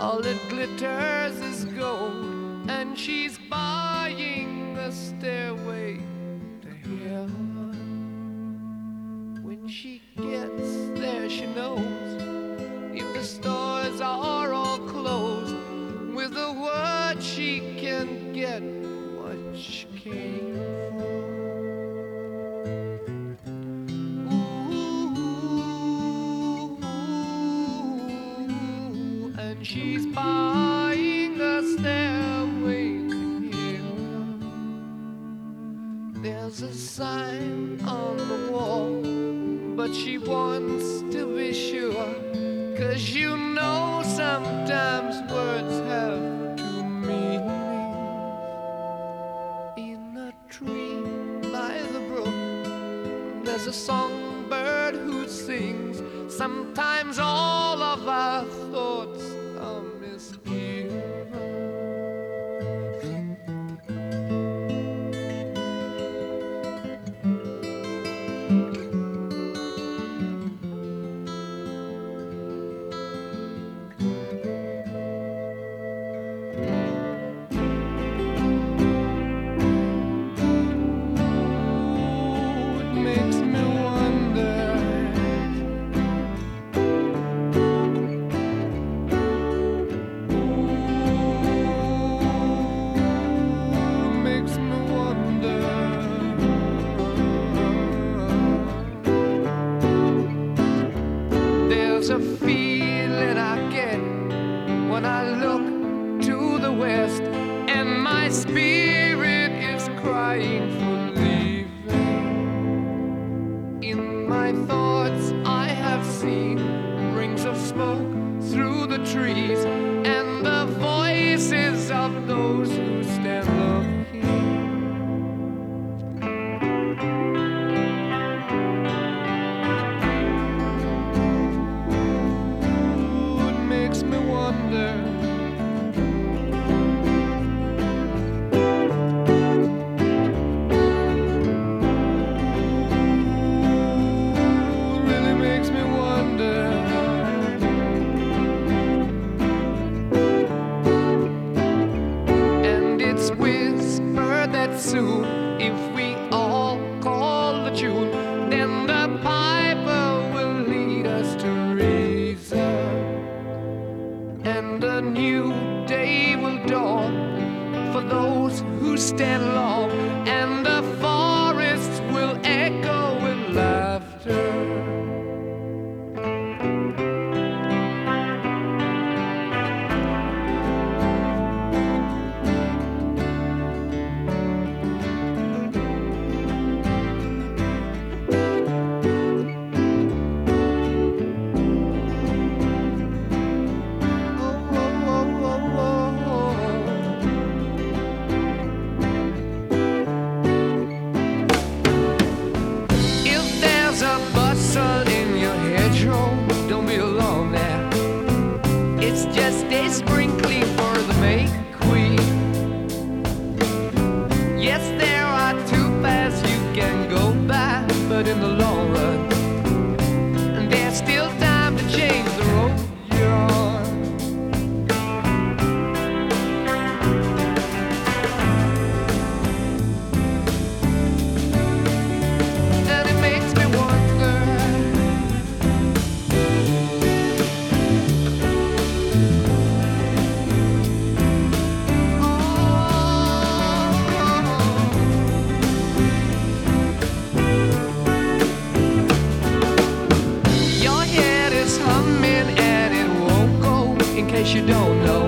All that glitters is gold, and she's buying a stairway to heaven. When she gets there, she knows if the stores are all closed, with a word she can get what she came There's a sign on the wall, but she wants to be sure. Cause you know sometimes words have two meanings. In a tree by the brook, there's a songbird who sings. Sometimes all of our thoughts soon, if we all call the tune, then the piper will lead us to reason. And a new day will dawn for those who stand long, and you don't know.